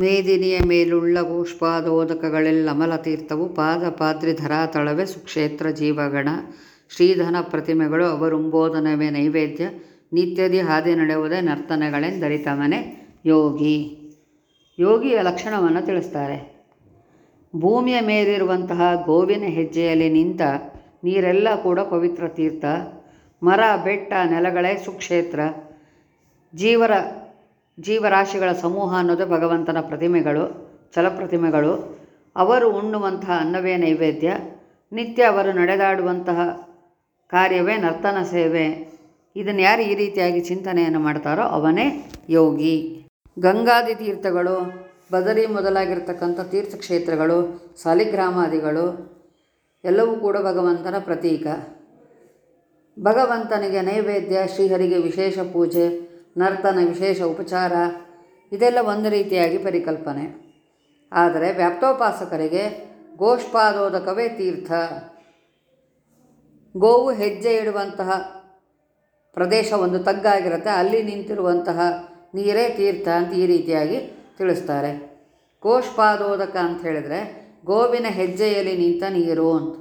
ಮೇದಿನಿಯ ಮೇಲುಳ್ಳ ಗೋಷ್ಪಾದೋದಕಗಳೆಲ್ಲ ಅಮಲತೀರ್ಥವು ಪಾದ ಪಾದ್ರಿ ಧರಾತಳವೆ ಸುಕ್ಷೇತ್ರ ಜೀವಗಣ. ಶ್ರೀಧನ ಪ್ರತಿಮೆಗಳು ಅವರುಂಬೋದನವೇ ನೈವೇದ್ಯ. ನಿತ್ಯದಿ ಹಾದಿ ನಡೆಯುವುದೇ ನರ್ತನಗಳೆಂದರಿತಮನೆ ಯೋಗಿ. ಯೋಗಿಯ ಲಕ್ಷಣವನ್ನು ತಿಳಿಸ್ತಾರೆ. ಭೂಮಿಯ ಮೇಲಿರುವಂತಹ ಗೋವಿನ ಹೆಜ್ಜೆಯಲ್ಲಿ ನಿಂತ ನೀರೆಲ್ಲ ಕೂಡ ಪವಿತ್ರ ತೀರ್ಥ. ಮರ, ಬೆಟ್ಟ, ನೆಲಗಳೇ ಸುಕ್ಷೇತ್ರ. ಜೀವರ ಜೀವರಾಶಿಗಳ ಸಮೂಹ ಅನ್ನೋದು ಭಗವಂತನ ಪ್ರತಿಮೆಗಳು ಛಲಪ್ರತಿಮೆಗಳು ಅವರು ಉಣ್ಣುವಂತಹ ಅನ್ನವೇ ನೈವೇದ್ಯ. ನಿತ್ಯ ಅವರು ನಡೆದಾಡುವಂತಹ ಕಾರ್ಯವೇ ನರ್ತನ ಸೇವೆ. ಇದನ್ನು ಯಾರು ಈ ರೀತಿಯಾಗಿ ಚಿಂತನೆಯನ್ನು ಮಾಡ್ತಾರೋ ಅವನೇ ಯೋಗಿ. ಗಂಗಾದಿ ತೀರ್ಥಗಳು, ಬದರಿ ಮೊದಲಾಗಿರ್ತಕ್ಕಂಥ ತೀರ್ಥಕ್ಷೇತ್ರಗಳು, ಸಾಲಿಗ್ರಾಮಾದಿಗಳು, ಎಲ್ಲವೂ ಕೂಡ ಭಗವಂತನ ಪ್ರತೀಕ. ಭಗವಂತನಿಗೆ ನೈವೇದ್ಯ, ಶ್ರೀಹರಿಗೆ ವಿಶೇಷ ಪೂಜೆ ನರ್ತನ ವಿಶೇಷ ಉಪಚಾರ, ಇದೆಲ್ಲ ಒಂದು ರೀತಿಯಾಗಿ ಪರಿಕಲ್ಪನೆ. ಆದರೆ ವ್ಯಾಪ್ತೋಪಾಸಕರಿಗೆ ಗೋಷ್ಪಾದೋದಕವೇ ತೀರ್ಥ. ಗೋವು ಹೆಜ್ಜೆ ಇಡುವಂತಹ ಪ್ರದೇಶ ಒಂದು ತಗ್ಗಾಗಿರುತ್ತೆ, ಅಲ್ಲಿ ನಿಂತಿರುವಂತಹ ನೀರೇ ತೀರ್ಥ ಅಂತ ಈ ರೀತಿಯಾಗಿ ತಿಳಿಸ್ತಾರೆ. ಗೋಷ್ಪಾದೋದಕ ಅಂತ ಹೇಳಿದರೆ ಗೋವಿನ ಹೆಜ್ಜೆಯಲ್ಲಿ ನಿಂತ ನೀರು ಅಂತ.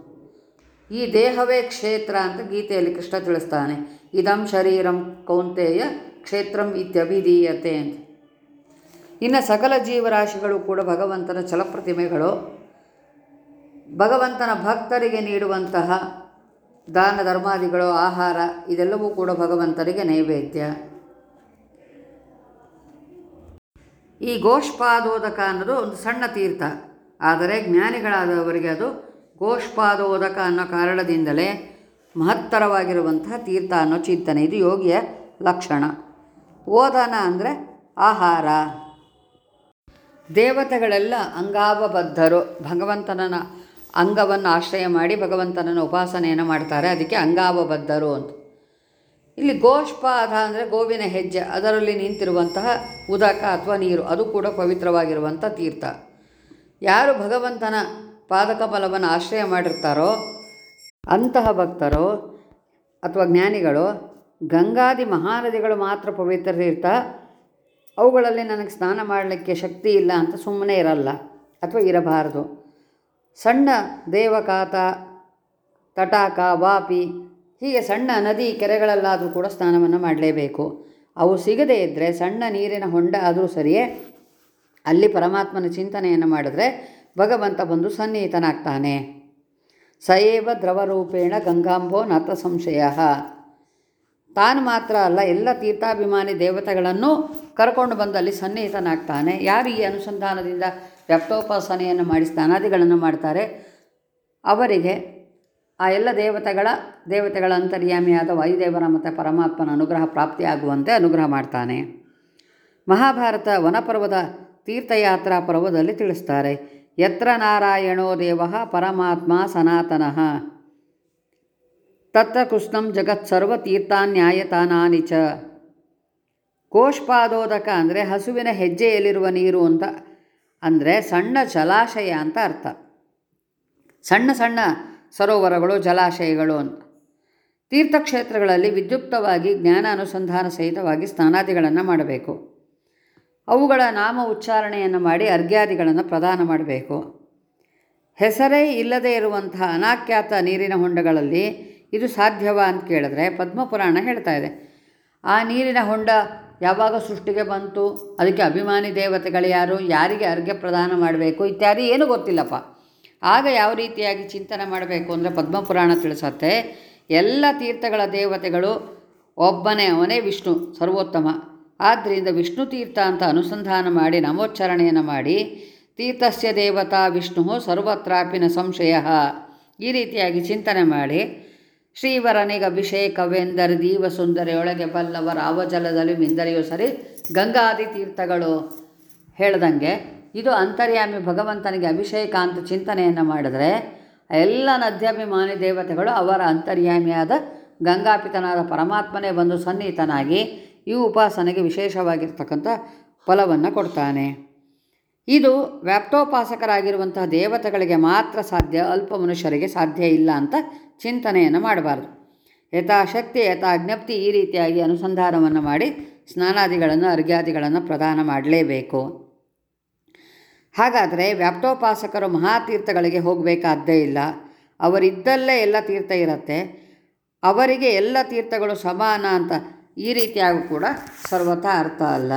ಈ ದೇಹವೇ ಕ್ಷೇತ್ರ ಅಂತ ಗೀತೆಯಲ್ಲಿ ಕೃಷ್ಣ ತಿಳಿಸ್ತಾನೆ. ಇದಂ ಶರೀರಂ ಕೌಂತೆಯ ಕ್ಷೇತ್ರಂ ಇತ್ಯಭಿಧೀಯತೆ ಅಂತ. ಇನ್ನು ಸಕಲ ಜೀವರಾಶಿಗಳು ಕೂಡ ಭಗವಂತನ ಛಲಪ್ರತಿಮೆಗಳು ಭಗವಂತನ ಭಕ್ತರಿಗೆ ನೀಡುವಂತಹ ದಾನ ಧರ್ಮಾದಿಗಳು, ಆಹಾರ, ಇದೆಲ್ಲವೂ ಕೂಡ ಭಗವಂತನಿಗೆ ನೈವೇದ್ಯ. ಈ ಗೋಷ್ಪಾದೋದಕ ಅನ್ನೋದು ಒಂದು ಸಣ್ಣ ತೀರ್ಥ. ಆದರೆ ಜ್ಞಾನಿಗಳಾದವರಿಗೆ ಅದು ಗೋಷ್ಪಾದೋದಕ ಅನ್ನೋ ಕಾರಣದಿಂದಲೇ ಮಹತ್ತರವಾಗಿರುವಂತಹ ತೀರ್ಥ ಅನ್ನೋ ಚಿಂತನೆ. ಇದು ಯೋಗಿಯ ಲಕ್ಷಣ. ಓದನ ಅಂದರೆ ಆಹಾರ. ದೇವತೆಗಳೆಲ್ಲ ಅಂಗಾವಬದ್ಧರು. ಭಗವಂತನ ಅಂಗವನ್ನು ಆಶ್ರಯ ಮಾಡಿ ಭಗವಂತನನ್ನು ಉಪಾಸನೆಯನ್ನು ಮಾಡ್ತಾರೆ. ಅದಕ್ಕೆ ಅಂಗಾವಬದ್ಧರು ಅಂತ. ಇಲ್ಲಿ ಗೋಷ್ಪಾದ ಅಂದರೆ ಗೋವಿನ ಹೆಜ್ಜೆ. ಅದರಲ್ಲಿ ನಿಂತಿರುವಂತಹ ಉದಕ ಅಥವಾ ನೀರು. ಅದು ಕೂಡ ಪವಿತ್ರವಾಗಿರುವಂಥ ತೀರ್ಥ. ಯಾರು ಭಗವಂತನ ಪಾದಕಮಲವನ್ನು ಆಶ್ರಯ ಮಾಡಿರ್ತಾರೋ ಅಂತಹ ಭಕ್ತರು ಅಥವಾ ಜ್ಞಾನಿಗಳು ಗಂಗಾದಿ ಮಹಾನದಿಗಳು ಮಾತ್ರ ಪವಿತ್ರ ತೀರ್ಥ ಅವುಗಳಲ್ಲಿ ನನಗೆ ಸ್ನಾನ ಮಾಡಲಿಕ್ಕೆ ಶಕ್ತಿ ಇಲ್ಲ ಅಂತ ಸುಮ್ಮನೆ ಇರಲ್ಲ ಅಥವಾ ಇರಬಾರದು. ಸಣ್ಣ ದೇವಕಾತ, ತಟಾಕ, ವಾಪಿ, ಹೀಗೆ ಸಣ್ಣ ನದಿ ಕೆರೆಗಳಲ್ಲಾದರೂ ಕೂಡ ಸ್ನಾನವನ್ನು ಮಾಡಲೇಬೇಕು. ಅವು ಸಿಗದೇ ಇದ್ದರೆ ಸಣ್ಣ ನೀರಿನ ಹೊಂಡ ಆದರೂ ಸರಿಯೇ, ಅಲ್ಲಿ ಪರಮಾತ್ಮನ ಚಿಂತನೆಯನ್ನು ಮಾಡಿದ್ರೆ ಭಗವಂತ ಬಂದು ಸನ್ನಿಹಿತನಾಗ್ತಾನೆ. ಸಯೇವ ದ್ರವರೂಪೇಣ ಗಂಗಾಂಬೋ ನಾಥ ಸಂಶಯ. ತಾನು ಮಾತ್ರ ಅಲ್ಲ, ಎಲ್ಲ ತೀರ್ಥಾಭಿಮಾನಿ ದೇವತೆಗಳನ್ನು ಕರ್ಕೊಂಡು ಬಂದು ಅಲ್ಲಿ ಸನ್ನಿಹಿತನಾಗ್ತಾನೆ. ಯಾರು ಈ ಅನುಸಂಧಾನದಿಂದ ವ್ಯಕ್ತೋಪಾಸನೆಯನ್ನು ಮಾಡಿ, ಸ್ನಾನಾದಿಗಳನ್ನು ಮಾಡ್ತಾರೆ? ಅವರಿಗೆ ಆ ಎಲ್ಲ ದೇವತೆಗಳ ದೇವತೆಗಳ ಅಂತರ್ಯಾಮಿಯಾದ ವಾಯುದೇವರ ಮತ್ತು ಪರಮಾತ್ಮನ ಅನುಗ್ರಹ ಪ್ರಾಪ್ತಿಯಾಗುವಂತೆ ಅನುಗ್ರಹ ಮಾಡ್ತಾನೆ. ಮಹಾಭಾರತ ವನಪರ್ವದ ತೀರ್ಥಯಾತ್ರಾ ಪರ್ವದಲ್ಲಿ ತಿಳಿಸ್ತಾರೆ, ಯತ್ರ ನಾರಾಯಣೋ ದೇವ ಪರಮಾತ್ಮ ಸನಾತನಃ. ತತ್ರ ಕೃಷ್ಣಂ ಜಗತ್ ಸರ್ವ ತೀರ್ಥಾನ್ಯಾಯತಾನಾನಿ ಚ. ಕೋಷ್ಪಾದೋದಕ ಅಂದರೆ ಹಸುವಿನ ಹೆಜ್ಜೆಯಲ್ಲಿರುವ ನೀರು ಅಂತ ಅಂದರೆ ಸಣ್ಣ ಜಲಾಶಯ ಅಂತ ಅರ್ಥ. ಸಣ್ಣ ಸಣ್ಣ ಸರೋವರಗಳು, ಜಲಾಶಯಗಳು ಅಂತ. ತೀರ್ಥಕ್ಷೇತ್ರಗಳಲ್ಲಿ ವಿದ್ಯುಕ್ತವಾಗಿ ಜ್ಞಾನ ಅನುಸಂಧಾನ ಸಹಿತವಾಗಿ ಸ್ನಾನಾದಿಗಳನ್ನು ಮಾಡಬೇಕು. ಅವುಗಳ ನಾಮ ಉಚ್ಚಾರಣೆಯನ್ನು ಮಾಡಿ ಅರ್ಘ್ಯಾದಿಗಳನ್ನು ಪ್ರದಾನ ಮಾಡಬೇಕು. ಹೆಸರೇ ಇಲ್ಲದೇ ಇರುವಂತಹ ಅನಾಖ್ಯಾತ ನೀರಿನ ಹೊಂಡಗಳಲ್ಲಿ ಇದು ಸಾಧ್ಯವಾ ಅಂತ ಕೇಳಿದ್ರೆ ಪದ್ಮಪುರಾಣ ಹೇಳ್ತಾ ಇದೆ. ಆ ನೀರಿನ ಹೊಂಡ ಯಾವಾಗ ಸೃಷ್ಟಿಗೆ ಬಂತು, ಅದಕ್ಕೆ ಅಭಿಮಾನಿ ದೇವತೆಗಳು ಯಾರು, ಯಾರಿಗೆ ಅರ್ಘ್ಯ ಪ್ರದಾನ ಮಾಡಬೇಕು, ಇತ್ಯಾದಿ ಏನೂ ಗೊತ್ತಿಲ್ಲಪ್ಪ. ಆಗ ಯಾವ ರೀತಿಯಾಗಿ ಚಿಂತನೆ ಮಾಡಬೇಕು ಅಂದರೆ ಪದ್ಮಪುರಾಣ ತಿಳಿಸತ್ತೆ, ಎಲ್ಲ ತೀರ್ಥಗಳ ದೇವತೆಗಳು ಒಬ್ಬನೇ ಅವನೇ ವಿಷ್ಣು, ಸರ್ವೋತ್ತಮ. ಆದ್ದರಿಂದ ವಿಷ್ಣು ತೀರ್ಥ ಅಂತ ಅನುಸಂಧಾನ ಮಾಡಿ ನಮೋಚ್ಚಾರಣೆಯನ್ನು ಮಾಡಿ, ತೀರ್ಥಸ್ಯ ದೇವತಾ ವಿಷ್ಣು ಸರ್ವತ್ರಾಪಿನ ಸಂಶಯ. ಈ ರೀತಿಯಾಗಿ ಚಿಂತನೆ ಮಾಡಿ ಶ್ರೀವರನಿಗೆ ಅಭಿಷೇಕವೆಂದರೆ ದೀವ ಸುಂದರಿಯೊಳಗೆ ಬಲ್ಲವರ ಅವಜಲದಲ್ಲಿ ಮಿಂದರಿಯೋ ಸರಿ ಗಂಗಾದಿ ತೀರ್ಥಗಳು ಹೇಳ್ದಂಗೆ. ಇದು ಅಂತರ್ಯಾಮಿ ಭಗವಂತನಿಗೆ ಅಭಿಷೇಕ ಅಂತ ಚಿಂತನೆಯನ್ನು ಮಾಡಿದರೆ ಎಲ್ಲ ನದ್ಯಾಭಿಮಾನಿ ದೇವತೆಗಳು ಅವರ ಅಂತರ್ಯಾಮಿಯಾದ ಗಂಗಾಪಿತನಾದ ಪರಮಾತ್ಮನೇ ಬಂದು ಸನ್ನಿಹಿತನಾಗಿ ಈ ಉಪಾಸನೆಗೆ ವಿಶೇಷವಾಗಿರ್ತಕ್ಕಂಥ ಫಲವನ್ನು ಕೊಡ್ತಾನೆ. ಇದು ವ್ಯಾಪ್ತೋಪಾಸಕರಾಗಿರುವಂತಹ ದೇವತೆಗಳಿಗೆ ಮಾತ್ರ ಸಾಧ್ಯ, ಅಲ್ಪ ಮನುಷ್ಯರಿಗೆ ಸಾಧ್ಯ ಇಲ್ಲ ಅಂತ ಚಿಂತನೆಯನ್ನು ಮಾಡಬಾರ್ದು. ಯಥಾಶಕ್ತಿ ಯಥಾಜ್ಞಪ್ತಿ ಈ ರೀತಿಯಾಗಿ ಅನುಸಂಧಾನವನ್ನು ಮಾಡಿ ಸ್ನಾನಾದಿಗಳನ್ನು, ಅರ್ಘ್ಯಾದಿಗಳನ್ನು ಪ್ರದಾನ ಮಾಡಲೇಬೇಕು. ಹಾಗಾದರೆ ವ್ಯಾಪ್ತೋಪಾಸಕರು ಮಹಾತೀರ್ಥಗಳಿಗೆ ಹೋಗಬೇಕಾದ್ದೇ ಇಲ್ಲ. ಅವರಿದ್ದಲ್ಲೇ ಎಲ್ಲ ತೀರ್ಥ ಇರುತ್ತೆ. ಅವರಿಗೆ ಎಲ್ಲ ತೀರ್ಥಗಳು ಸಮಾನ ಅಂತ ಈ ರೀತಿಯಾಗೂ ಕೂಡ ಸರ್ವತಾ ಅರ್ಥ ಅಲ್ಲ.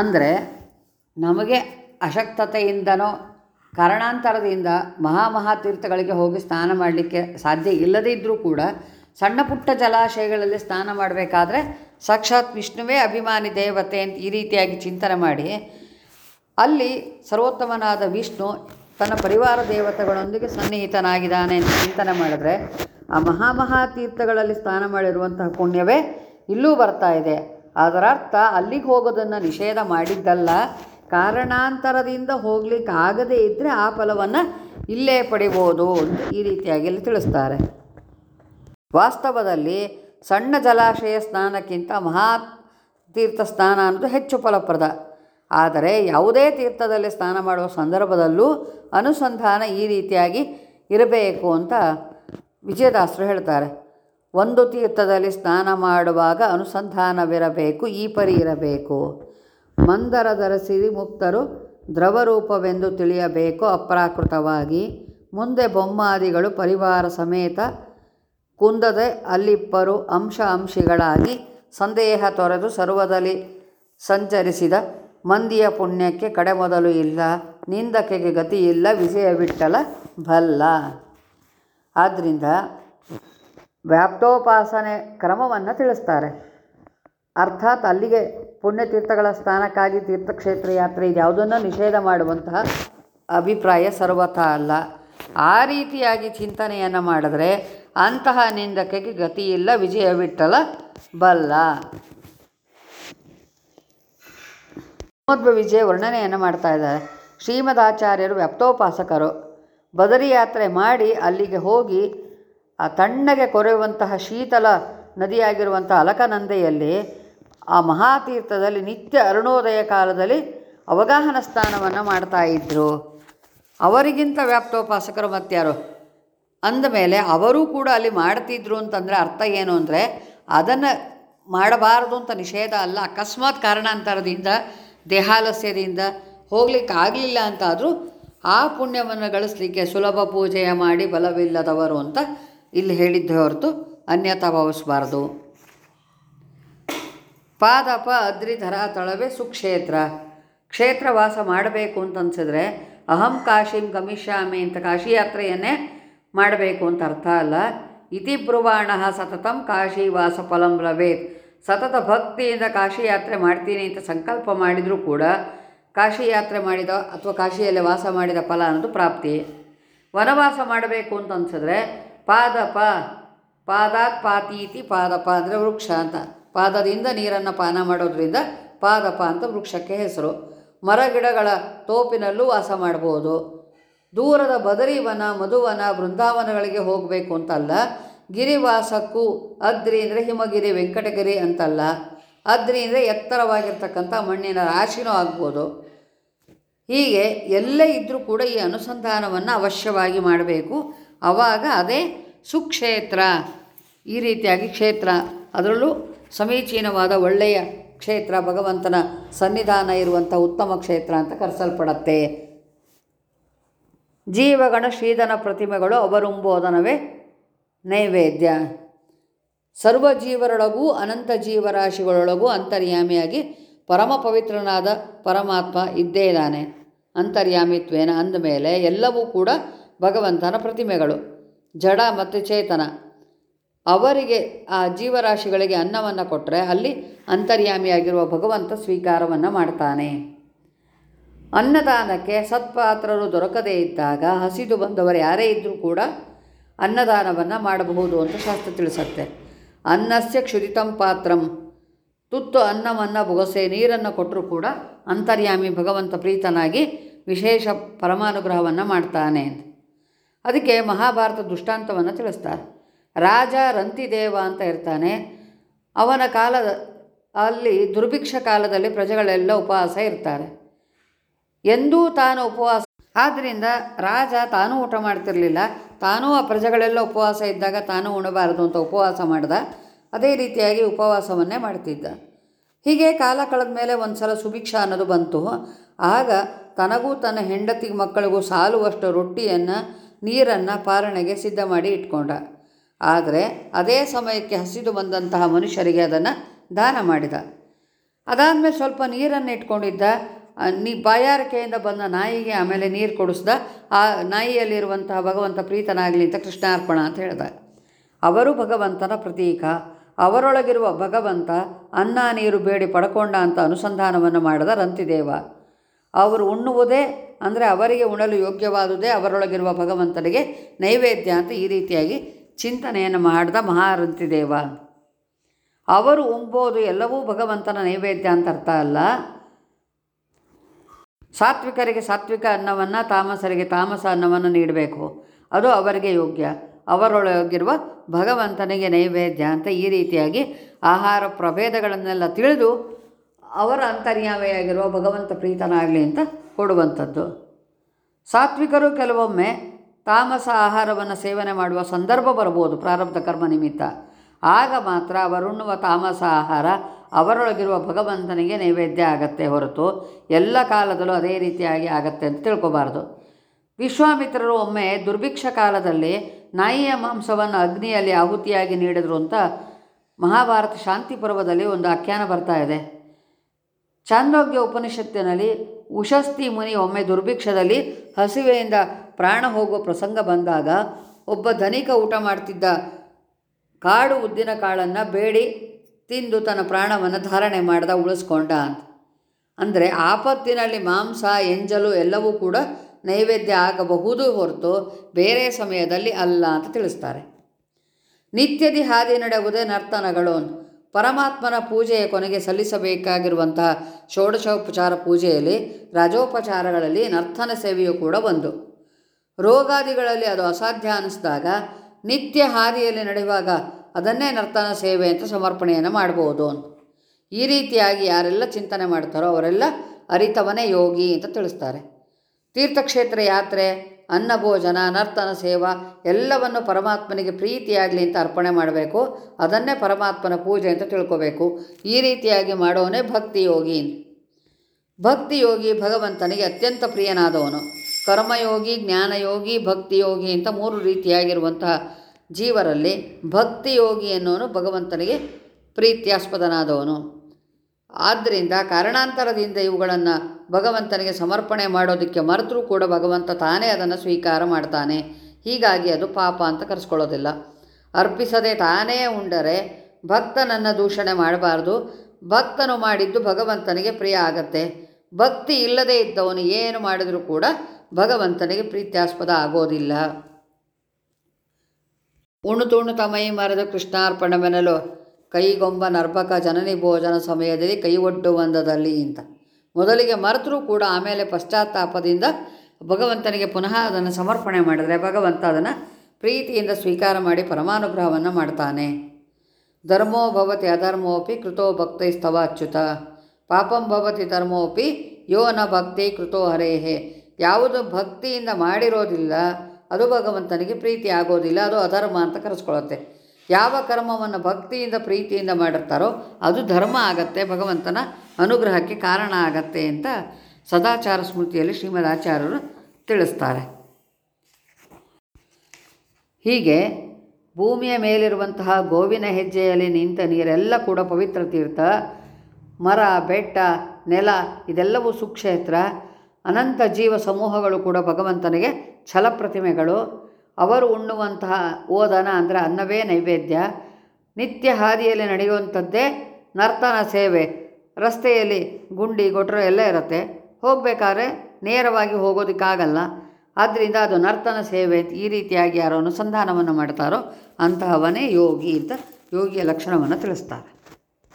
ಅಂದರೆ ನಮಗೆ ಅಶಕ್ತತೆಯಿಂದನೋ, ಕಾರಣಾಂತರದಿಂದ ಮಹಾಮಹಾ ತೀರ್ಥಗಳಿಗೆ ಹೋಗಿ ಸ್ನಾನ ಮಾಡಲಿಕ್ಕೆ ಸಾಧ್ಯ ಇಲ್ಲದೇ ಇದ್ದರೂ ಕೂಡ ಸಣ್ಣ ಪುಟ್ಟ ಜಲಾಶಯಗಳಲ್ಲಿ ಸ್ನಾನ ಮಾಡಬೇಕಾದ್ರೆ ಸಾಕ್ಷಾತ್ ವಿಷ್ಣುವೇ ಅಭಿಮಾನಿ ದೇವತೆ ಅಂತ ಈ ರೀತಿಯಾಗಿ ಚಿಂತನೆ ಮಾಡಿ, ಅಲ್ಲಿ ಸರ್ವೋತ್ತಮನಾದ ವಿಷ್ಣು ತನ್ನ ಪರಿವಾರ ದೇವತೆಗಳೊಂದಿಗೆ ಸನ್ನಿಹಿತನಾಗಿದ್ದಾನೆ ಅಂತ ಚಿಂತನೆ ಮಾಡಿದ್ರೆ, ಆ ಮಹಾಮಹಾ ತೀರ್ಥಗಳಲ್ಲಿ ಸ್ನಾನ ಮಾಡಿರುವಂತಹ ಪುಣ್ಯವೇ ಇಲ್ಲೂ ಬರ್ತಾ ಇದೆ. ಅದರ ಅರ್ಥ ಅಲ್ಲಿಗೆ ಹೋಗೋದನ್ನು ನಿಷೇಧ ಮಾಡಿದ್ದಲ್ಲ. ಕಾರಣಾಂತರದಿಂದ ಹೋಗ್ಲಿಕ್ಕೆ ಆಗದೇ ಇದ್ದರೆ ಆ ಫಲವನ್ನು ಇಲ್ಲೇ ಪಡಿಬೋದು ಅಂತ ಈ ರೀತಿಯಾಗಿ ಇಲ್ಲಿ ತಿಳಿಸ್ತಾರೆ. ವಾಸ್ತವದಲ್ಲಿ ಸಣ್ಣ ಜಲಾಶಯ ಸ್ನಾನಕ್ಕಿಂತ ಮಹಾ ತೀರ್ಥ ಸ್ನಾನ ಅನ್ನೋದು ಹೆಚ್ಚು ಫಲಪ್ರದ. ಆದರೆ ಯಾವುದೇ ತೀರ್ಥದಲ್ಲಿ ಸ್ನಾನ ಮಾಡುವ ಸಂದರ್ಭದಲ್ಲೂ ಅನುಸಂಧಾನ ಈ ರೀತಿಯಾಗಿ ಇರಬೇಕು ಅಂತ ವಿಜಯದಾಸರು ಹೇಳ್ತಾರೆ. ಒಂದು ತೀರ್ಥದಲ್ಲಿ ಸ್ನಾನ ಮಾಡುವಾಗ ಅನುಸಂಧಾನವಿರಬೇಕು, ಈ ಪರಿ ಇರಬೇಕು. ಮಂದರ ಧರಿಸಿರಿ ಮುಕ್ತರು ದ್ರವರೂಪವೆಂದು ತಿಳಿಯಬೇಕು ಅಪ್ರಾಕೃತವಾಗಿ. ಮುಂದೆ ಬೊಮ್ಮಾದಿಗಳು ಪರಿವಾರ ಸಮೇತ ಕುಂದದೆ ಅಲ್ಲಿಪ್ಪರು ಅಂಶ ಅಂಶಿಗಳಾಗಿ ಸಂದೇಹ ತೊರೆದು ಸರ್ವದಲ್ಲಿ ಸಂಚರಿಸಿದ ಮಂದಿಯ ಪುಣ್ಯಕ್ಕೆ ಕಡೆ ಮೊದಲು ಇಲ್ಲ, ನಿಂದಕೆಗೆ ಗತಿ ಇಲ್ಲ ವಿಜಯ ವಿಠಲ ಬಲ್ಲ ಆದ್ದರಿಂದ ವ್ಯಾಪ್ತೋಪಾಸನೆ ಕ್ರಮವನ್ನು ತಿಳಿಸ್ತಾರೆ. ಅರ್ಥಾತ್ ಅಲ್ಲಿಗೆ ಪುಣ್ಯತೀರ್ಥಗಳ ಸ್ಥಾನಕ್ಕಾಗಿ ತೀರ್ಥಕ್ಷೇತ್ರ ಯಾತ್ರೆ ಯಾವುದನ್ನು ನಿಷೇಧ ಮಾಡುವಂತಹ ಅಭಿಪ್ರಾಯ ಸರ್ವಥಾ ಅಲ್ಲ. ಆ ರೀತಿಯಾಗಿ ಚಿಂತನೆಯನ್ನು ಮಾಡಿದ್ರೆ ಅಂತಹ ನಿಂದಕೆಗೆ ಗತಿ ಇಲ್ಲ, ವಿಜಯ ವಿಠಲ ಬಲ್ಲ. ವಿಜಯ ವರ್ಣನೆಯನ್ನು ಮಾಡ್ತಾ ಇದ್ದಾರೆ. ಶ್ರೀಮದಾಚಾರ್ಯರು ವ್ಯಾಪ್ತೋಪಾಸಕರು. ಬದರಿ ಯಾತ್ರೆ ಮಾಡಿ ಅಲ್ಲಿಗೆ ಹೋಗಿ ಆ ತಣ್ಣಗೆ ಕೊರೆಯುವಂತಹ ಶೀತಲ ನದಿಯಾಗಿರುವಂಥ ಅಲಕನಂದೆಯಲ್ಲಿ ಆ ಮಹಾತೀರ್ಥದಲ್ಲಿ ನಿತ್ಯ ಅರುಣೋದಯ ಕಾಲದಲ್ಲಿ ಅವಗಾಹನ ಸ್ಥಾನವನ್ನು ಮಾಡ್ತಾ ಇದ್ದರು ಅವರಿಗಿಂತ ವ್ಯಾಪ್ತೋಪಾಸಕರು ಮತ್ತಾರು ಅಂದಮೇಲೆ ಅವರೂ ಕೂಡ ಅಲ್ಲಿ ಮಾಡ್ತಿದ್ರು ಅಂತಂದರೆ ಅರ್ಥ ಏನು ಅಂದರೆ ಅದನ್ನು ಮಾಡಬಾರದು ಅಂತ ನಿಷೇಧ ಅಲ್ಲ, ಅಕಸ್ಮಾತ್ ಕಾರಣಾಂತರದಿಂದ, ದೇಹಾಲಸ್ಯದಿಂದ ಹೋಗ್ಲಿಕ್ಕೆ ಆಗಲಿಲ್ಲ ಅಂತಾದರೂ ಆ ಪುಣ್ಯವನ್ನು ಗಳಿಸಲಿಕ್ಕೆ ಸುಲಭ ಪೂಜೆಯ ಮಾಡಿ ಬಲವಿಲ್ಲದವರು ಅಂತ ಇಲ್ಲಿ ಹೇಳಿದ್ದೆ ಹೊರತು ಅನ್ಯತಾ ಭಾವಿಸಬಾರ್ದು. ಪಾದಪ ಅದ್ರಿಧರ ತಳವೇ ಸುಕ್ಷೇತ್ರ. ಕ್ಷೇತ್ರ ವಾಸ ಮಾಡಬೇಕು ಅಂತ ಅನ್ಸಿದ್ರೆ ಅಹಂ ಕಾಶಿಂ ಗಮಿಷ್ಯಾಮಿ ಅಂತ ಕಾಶಿ ಯಾತ್ರೆಯನ್ನೇ ಮಾಡಬೇಕು ಅಂತ ಅರ್ಥ ಅಲ್ಲ. ಇತಿ ಬ್ರುವಾಣ ಸತತಂ ಕಾಶಿ ವಾಸ ಫಲಂ ಲಭೇತ್. ಸತತ ಭಕ್ತಿಯಿಂದ ಕಾಶಿ ಯಾತ್ರೆ ಮಾಡ್ತೀನಿ ಅಂತ ಸಂಕಲ್ಪ ಮಾಡಿದರೂ ಕೂಡ ಕಾಶಿ ಯಾತ್ರೆ ಮಾಡಿದ ಅಥವಾ ಕಾಶಿಯಲ್ಲೇ ವಾಸ ಮಾಡಿದ ಫಲ ಅನ್ನೋದು ಪ್ರಾಪ್ತಿ. ವನವಾಸ ಮಾಡಬೇಕು ಅಂತ ಅನ್ಸಿದ್ರೆ ಪಾದಪ ಪಾದಾತ್ ಪಾತೀತಿ ಪಾದಪ ಅಂದರೆ ವೃಕ್ಷ ಅಂತ. ಪಾದದಿಂದ ನೀರನ್ನು ಪಾನ ಮಾಡೋದ್ರಿಂದ ಪಾದಪ ಅಂತ ವೃಕ್ಷಕ್ಕೆ ಹೆಸರು. ಮರಗಿಡಗಳ ತೋಪಿನಲ್ಲೂ ವಾಸ ಮಾಡ್ಬೋದು. ದೂರದ ಬದರಿವನ, ಮಧುವನ, ಬೃಂದಾವನಗಳಿಗೆ ಹೋಗಬೇಕು ಅಂತಲ್ಲ. ಗಿರಿವಾಸಕ್ಕೂ ಅದ್ರಿ ಅಂದರೆ ಹಿಮಗಿರಿ, ವೆಂಕಟಗಿರಿ ಅಂತಲ್ಲ. ಅದ್ರಿ ಅಂದರೆ ಎತ್ತರವಾಗಿರ್ತಕ್ಕಂಥ ಮಣ್ಣಿನ ರಾಶಿನೂ ಆಗ್ಬೋದು. ಹೀಗೆ ಎಲ್ಲೇ ಇದ್ದರೂ ಕೂಡ ಈ ಅನುಸಂಧಾನವನ್ನು ಅವಶ್ಯವಾಗಿ ಮಾಡಬೇಕು. ಅವಾಗ ಅದೇ ಸುಕ್ಷೇತ್ರ. ಈ ರೀತಿಯಾಗಿ ಕ್ಷೇತ್ರ. ಅದರಲ್ಲೂ ಸಮೀಚೀನವಾದ ಒಳ್ಳೆಯ ಕ್ಷೇತ್ರ ಭಗವಂತನ ಸನ್ನಿಧಾನ ಇರುವಂಥ ಉತ್ತಮ ಕ್ಷೇತ್ರ ಅಂತ ಕರೆಸಲ್ಪಡತ್ತೆ. ಜೀವಗಣ ಶ್ರೀಧನ ಪ್ರತಿಮೆಗಳು ಅವರುಂಬೋದನವೇ ನೈವೇದ್ಯ. ಸರ್ವ ಜೀವರೊಳಗೂ ಅನಂತ ಜೀವರಾಶಿಗಳೊಳಗೂ ಅಂತರ್ಯಾಮಿಯಾಗಿ ಪರಮ ಪವಿತ್ರನಾದ ಪರಮಾತ್ಮ ಇದ್ದೇ ಇದ್ದಾನೆ. ಅಂತರ್ಯಾಮಿತ್ವೇನ ಅಂದಮೇಲೆ ಎಲ್ಲವೂ ಕೂಡ ಭಗವಂತನ ಪ್ರತಿಮೆಗಳು. ಜಡ ಮತ್ತು ಚೇತನ. ಅವರಿಗೆ ಆ ಜೀವರಾಶಿಗಳಿಗೆ ಅನ್ನವನ್ನು ಕೊಟ್ಟರೆ ಅಲ್ಲಿ ಅಂತರ್ಯಾಮಿಯಾಗಿರುವ ಭಗವಂತ ಸ್ವೀಕಾರವನ್ನು ಮಾಡ್ತಾನೆ. ಅನ್ನದಾನಕ್ಕೆ ಸತ್ಪಾತ್ರರು ದೊರಕದೇ ಇದ್ದಾಗ ಹಸಿದು ಬಂದವರು ಯಾರೇ ಇದ್ದರೂ ಕೂಡ ಅನ್ನದಾನವನ್ನು ಮಾಡಬಹುದು ಅಂತ ಶಾಸ್ತ್ರ ತಿಳಿಸತ್ತೆ. ಅನ್ನಸ್ಯ ಕ್ಷುದಿತಂ ಪಾತ್ರಂ. ತುತ್ತು ಅನ್ನವನ್ನು ಬೊಗಸೆ ನೀರನ್ನು ಕೊಟ್ಟರೂ ಕೂಡ ಅಂತರ್ಯಾಮಿ ಭಗವಂತ ಪ್ರೀತನಾಗಿ ವಿಶೇಷ ಪರಮಾನುಗ್ರಹವನ್ನು ಮಾಡ್ತಾನೆ ಅಂತ. ಅದಕ್ಕೆ ಮಹಾಭಾರತ ದುಷ್ಟಾಂತವನ್ನು ತಿಳಿಸ್ತಾರೆ. ರಾಜ ರಂತಿದೇವ ಅಂತ ಇರ್ತಾನೆ. ಅವನ ಕಾಲದ, ಅಲ್ಲಿ ದುರ್ಭಿಕ್ಷ ಕಾಲದಲ್ಲಿ ಪ್ರಜೆಗಳೆಲ್ಲ ಉಪವಾಸ ಇರ್ತಾರೆ. ಎಂದೂ ತಾನು ಉಪವಾಸ ಆದ್ದರಿಂದ ರಾಜ ತಾನೂ ಊಟ ಮಾಡ್ತಿರಲಿಲ್ಲ. ತಾನೂ ಆ ಪ್ರಜೆಗಳೆಲ್ಲ ಉಪವಾಸ ಇದ್ದಾಗ ತಾನೂ ಉಣಬಾರದು ಅಂತ ಉಪವಾಸ ಮಾಡ್ದ. ಅದೇ ರೀತಿಯಾಗಿ ಉಪವಾಸವನ್ನೇ ಮಾಡ್ತಿದ್ದ. ಹೀಗೆ ಕಾಲ ಕಳೆದ ಮೇಲೆ ಒಂದು ಸಲ ಸುಭಿಕ್ಷ ಅನ್ನೋದು ಬಂತು. ಆಗ ತನಗೂ ತನ್ನ ಹೆಂಡತಿ ಮಕ್ಕಳಿಗೂ ಸಾಲುವಷ್ಟು ರೊಟ್ಟಿಯನ್ನು ನೀರನ್ನು ಪಾರಣೆಗೆ ಸಿದ್ಧ ಮಾಡಿ ಇಟ್ಕೊಂಡ. ಆದರೆ ಅದೇ ಸಮಯಕ್ಕೆ ಹಸಿದು ಬಂದಂತಹ ಮನುಷ್ಯರಿಗೆ ಅದನ್ನು ದಾನ ಮಾಡಿದ. ಅದಾದಮೇಲೆ ಸ್ವಲ್ಪ ನೀರನ್ನು ಇಟ್ಕೊಂಡಿದ್ದ ನೀ ಬಾಯಾರಿಕೆಯಿಂದ ಬಂದ ನಾಯಿಗೆ ಆಮೇಲೆ ನೀರು ಕೊಡಿಸ್ದ, ಆ ನಾಯಿಯಲ್ಲಿರುವಂತಹ ಭಗವಂತ ಪ್ರೀತನಾಗಲಿ ಅಂತ ಕೃಷ್ಣಾರ್ಪಣ ಅಂತ ಹೇಳ್ದ. ಅವರು ಭಗವಂತನ ಪ್ರತೀಕ. ಅವರೊಳಗಿರುವ ಭಗವಂತ ಅನ್ನ, ನೀರು, ಬೇಡಿ ಪಡ್ಕೊಂಡ ಅಂತ ಅನುಸಂಧಾನವನ್ನು ಮಾಡಿದ ರಂತಿದೇವ. ಅವರು ಉಣ್ಣುವುದೇ ಅಂದರೆ ಅವರಿಗೆ ಉಣಲು ಯೋಗ್ಯವಾದುದೇ ಅವರೊಳಗಿರುವ ಭಗವಂತನಿಗೆ ನೈವೇದ್ಯ ಅಂತ ಈ ರೀತಿಯಾಗಿ ಚಿಂತನೆಯನ್ನು ಮಾಡಿದ ಮಹಾರಂತಿದೇವ. ಅವರು ಉಂಬೋದು ಎಲ್ಲವೂ ಭಗವಂತನ ನೈವೇದ್ಯ ಅಂತ ಅರ್ಥ ಅಲ್ಲ. ಸಾತ್ವಿಕರಿಗೆ ಸಾತ್ವಿಕ ಅನ್ನವನ್ನು, ತಾಮಸರಿಗೆ ತಾಮಸ ಅನ್ನವನ್ನು ನೀಡಬೇಕು. ಅದು ಅವರಿಗೆ ಯೋಗ್ಯ. ಅವರೊಳಗಿರುವ ಭಗವಂತನಿಗೆ ನೈವೇದ್ಯ ಅಂತ ಈ ರೀತಿಯಾಗಿ ಆಹಾರ ಪ್ರಭೇದಗಳನ್ನೆಲ್ಲ ತಿಳಿದು ಅವರ ಅಂತರ್ಯಾಮಿಯಾಗಿರುವ ಭಗವಂತ ಪ್ರೀತನಾಗಲಿ ಅಂತ ಕೊಡುವಂಥದ್ದು. ಸಾತ್ವಿಕರು ಕೆಲವೊಮ್ಮೆ ತಾಮಸ ಆಹಾರವನ್ನು ಸೇವನೆ ಮಾಡುವ ಸಂದರ್ಭ ಬರ್ಬೋದು ಪ್ರಾರಬ್ಧ ಕರ್ಮ ನಿಮಿತ್ತ. ಆಗ ಮಾತ್ರ ಅವರುಣ್ಣುವ ತಾಮಸ ಆಹಾರ ಅವರೊಳಗಿರುವ ಭಗವಂತನಿಗೆ ನೈವೇದ್ಯ ಆಗತ್ತೆ ಹೊರತು ಎಲ್ಲ ಕಾಲದಲ್ಲೂ ಅದೇ ರೀತಿಯಾಗಿ ಆಗತ್ತೆ ಅಂತ ತಿಳ್ಕೊಬಾರ್ದು. ವಿಶ್ವಾಮಿತ್ರರು ಒಮ್ಮೆ ದುರ್ಭಿಕ್ಷ ಕಾಲದಲ್ಲಿ ನಾಯಿಯ ಮಾಂಸವನ್ನು ಅಗ್ನಿಯಲ್ಲಿ ಆಹುತಿಯಾಗಿ ನೀಡಿದರು ಅಂತ ಮಹಾಭಾರತ ಶಾಂತಿ ಪರ್ವದಲ್ಲಿ ಒಂದು ಆಖ್ಯಾನ ಬರ್ತಾ ಇದೆ. ಚಾಂದೋಗ್ಯ ಉಪನಿಷತ್ತಿನಲ್ಲಿ ಉಶಸ್ತಿ ಮುನಿ ಒಮ್ಮೆ ದುರ್ಭಿಕ್ಷದಲ್ಲಿ ಹಸಿವೆಯಿಂದ ಪ್ರಾಣ ಹೋಗುವ ಪ್ರಸಂಗ ಬಂದಾಗ ಒಬ್ಬ ಧನಿಕ ಊಟ ಮಾಡ್ತಿದ್ದ ಕಾಡು ಉದ್ದಿನ ಕಾಳನ್ನು ಬೇಡಿ, ತಿಂದು ತನ್ನ ಪ್ರಾಣವನ್ನು ಧಾರಣೆ ಮಾಡ್ದ, ಉಳಿಸ್ಕೊಂಡ ಅಂತ. ಅಂದರೆ ಆಪತ್ತಿನಲ್ಲಿ ಮಾಂಸ, ಎಂಜಲು ಎಲ್ಲವೂ ಕೂಡ ನೈವೇದ್ಯ ಆಗಬಹುದು ಹೊರತು ಬೇರೆ ಸಮಯದಲ್ಲಿ ಅಲ್ಲ ಅಂತ ತಿಳಿಸ್ತಾರೆ. ನಿತ್ಯದಿ ಹಾದಿ ನಡೆಯುವುದೇ ನರ್ತನಗಳು ಪರಮಾತ್ಮನ ಪೂಜೆಯ ಕೊನೆಗೆ ಸಲ್ಲಿಸಬೇಕಾಗಿರುವಂತಹ ಷೋಡಶೋಪಚಾರ ಪೂಜೆಯಲ್ಲಿ ರಾಜೋಪಚಾರಗಳಲ್ಲಿ ನರ್ತನ ಸೇವೆಯು ಕೂಡ ಒಂದು. ರೋಗಾದಿಗಳಲ್ಲಿ ಅದು ಅಸಾಧ್ಯ ಅನ್ನಿಸಿದಾಗ ನಿತ್ಯ ಹಾದಿಯಲ್ಲಿ ನಡೆಯುವಾಗ ಅದನ್ನೇ ನರ್ತನ ಸೇವೆ ಅಂತ ಸಮರ್ಪಣೆಯನ್ನು ಮಾಡ್ಬೋದು ಅಂತ. ಈ ರೀತಿಯಾಗಿ ಯಾರೆಲ್ಲ ಚಿಂತನೆ ಮಾಡ್ತಾರೋ ಅವರೆಲ್ಲ ಅರಿತವನೇ ಯೋಗಿ ಅಂತ ತಿಳಿಸ್ತಾರೆ. ತೀರ್ಥಕ್ಷೇತ್ರ ಯಾತ್ರೆ ಅನ್ನಭೋಜನ ನರ್ತನ ಸೇವಾ ಎಲ್ಲವನ್ನು ಪರಮಾತ್ಮನಿಗೆ ಪ್ರೀತಿಯಾಗಲಿ ಅಂತ ಅರ್ಪಣೆ ಮಾಡಬೇಕು. ಅದನ್ನೇ ಪರಮಾತ್ಮನ ಪೂಜೆ ಅಂತ ತಿಳ್ಕೋಬೇಕು. ಈ ರೀತಿಯಾಗಿ ಮಾಡೋವನೇ ಭಕ್ತಿ ಯೋಗಿ ಭಕ್ತಿ ಯೋಗಿ ಭಗವಂತನಿಗೆ ಅತ್ಯಂತ ಪ್ರಿಯನಾದವನು. ಕರ್ಮಯೋಗಿ, ಜ್ಞಾನಯೋಗಿ ಭಕ್ತಿಯೋಗಿ ಅಂತ ಮೂರು ರೀತಿಯಾಗಿರುವಂತಹ ಜೀವರಲ್ಲಿ ಭಕ್ತಿ ಯೋಗಿ ಎನ್ನುವನು ಭಗವಂತನಿಗೆ ಪ್ರೀತ್ಯಾಸ್ಪದನಾದವನು. ಆದ್ದರಿಂದ ಕಾರಣಾಂತರದಿಂದ ಇವುಗಳನ್ನು ಭಗವಂತನಿಗೆ ಸಮರ್ಪಣೆ ಮಾಡೋದಕ್ಕೆ ಮರೆತರೂ ಕೂಡ ಭಗವಂತ ತಾನೇ ಅದನ್ನು ಸ್ವೀಕಾರ ಮಾಡ್ತಾನೆ. ಹೀಗಾಗಿ ಅದು ಪಾಪ ಅಂತ ಕರೆಸ್ಕೊಳ್ಳೋದಿಲ್ಲ. ಅರ್ಪಿಸದೆ ತಾನೇ ಉಂಡರೆ ಭಕ್ತನನ್ನು ದೂಷಣೆ ಮಾಡಬಾರ್ದು. ಭಕ್ತನು ಮಾಡಿದ್ದು ಭಗವಂತನಿಗೆ ಪ್ರಿಯ ಆಗತ್ತೆ. ಭಕ್ತಿ ಇಲ್ಲದೇ ಇದ್ದವನು ಏನು ಮಾಡಿದರೂ ಕೂಡ ಭಗವಂತನಿಗೆ ಪ್ರೀತ್ಯಾಸ್ಪದ ಆಗೋದಿಲ್ಲ. ಉಣುತುಣು ತಮೈ ಮರೆದು ಕೃಷ್ಣಾರ್ಪಣವೆನಲು ಕೈಗೊಂಬ ನರ್ಭಕ ಜನನಿ ಭೋಜನ ಸಮಯದಲ್ಲಿ ಕೈ ಒಡ್ಡು ಅಂತ. ಮೊದಲಿಗೆ ಮರೆತರೂ ಕೂಡ ಆಮೇಲೆ ಪಶ್ಚಾತ್ತಾಪದಿಂದ ಭಗವಂತನಿಗೆ ಪುನಃ ಅದನ್ನು ಸಮರ್ಪಣೆ ಮಾಡಿದರೆ ಭಗವಂತ ಅದನ್ನು ಪ್ರೀತಿಯಿಂದ ಸ್ವೀಕಾರ ಮಾಡಿ ಪರಮಾನುಗ್ರಹವನ್ನು ಮಾಡ್ತಾನೆ. ಧರ್ಮೋ ಭವತಿ ಅಧರ್ಮೋಪಿ ಕೃತೋ ಭಕ್ತೈಸ್ತವ ಅಚ್ಯುತ. ಪಾಪಂ ಭವತಿ ಧರ್ಮೋಪಿ ಯೋ ನ ಭಕ್ತಿ ಕೃತೋ ಹರೇಹೇ. ಯಾವುದು ಭಕ್ತಿಯಿಂದ ಮಾಡಿರೋದಿಲ್ಲ, ಅದು ಭಗವಂತನಿಗೆ ಪ್ರೀತಿ ಆಗೋದಿಲ್ಲ, ಅದು ಅಧರ್ಮ ಅಂತ ಕರೆಸ್ಕೊಳ್ಳುತ್ತೆ. ಯಾವ ಕರ್ಮವನ್ನು ಭಕ್ತಿಯಿಂದ, ಪ್ರೀತಿಯಿಂದ ಮಾಡಿರ್ತಾರೋ ಅದು ಧರ್ಮ ಆಗತ್ತೆ ಭಗವಂತನ ಅನುಗ್ರಹಕ್ಕೆ ಕಾರಣ ಆಗತ್ತೆ ಅಂತ ಸದಾಚಾರ ಸ್ಮೃತಿಯಲ್ಲಿ ಶ್ರೀಮದ್ ಆಚಾರ್ಯರು ತಿಳಿಸ್ತಾರೆ. ಹೀಗೆ ಭೂಮಿಯ ಮೇಲಿರುವಂತಹ ಗೋವಿನ ಹೆಜ್ಜೆಯಲ್ಲಿ ನಿಂತ ನೀರೆಲ್ಲ ಕೂಡ ಪವಿತ್ರ ತೀರ್ಥ, ಮರ, ಬೆಟ್ಟ, ನೆಲ, ಇದೆಲ್ಲವೂ ಸುಕ್ಷೇತ್ರ, ಅನಂತ ಜೀವ ಸಮೂಹಗಳು ಕೂಡ ಭಗವಂತನಿಗೆ ಛಲಪ್ರತಿಮೆಗಳು. ಅವರು ಉಣ್ಣುವಂತಹ ಓದನ ಅಂದರೆ ಅನ್ನವೇ ನೈವೇದ್ಯ. ನಿತ್ಯ ಹಾದಿಯಲ್ಲಿ ನಡೆಯುವಂಥದ್ದೇ ನರ್ತನ ಸೇವೆ. ರಸ್ತೆಯಲ್ಲಿ ಗುಂಡಿ ಗೊಟ್ರ ಎಲ್ಲ ಇರುತ್ತೆ. ಹೋಗಬೇಕಾದ್ರೆ ನೇರವಾಗಿ ಹೋಗೋದಕ್ಕಾಗಲ್ಲ. ಆದ್ದರಿಂದ ಅದು ನರ್ತನ ಸೇವೆ ಈ ರೀತಿಯಾಗಿ ಯಾರು ಅನುಸಂಧಾನವನ್ನು ಮಾಡ್ತಾರೋ ಅಂತಹವನೇ ಯೋಗಿ ಅಂತ ಯೋಗಿಯ ಲಕ್ಷಣವನ್ನು ತಿಳಿಸ್ತಾರೆ.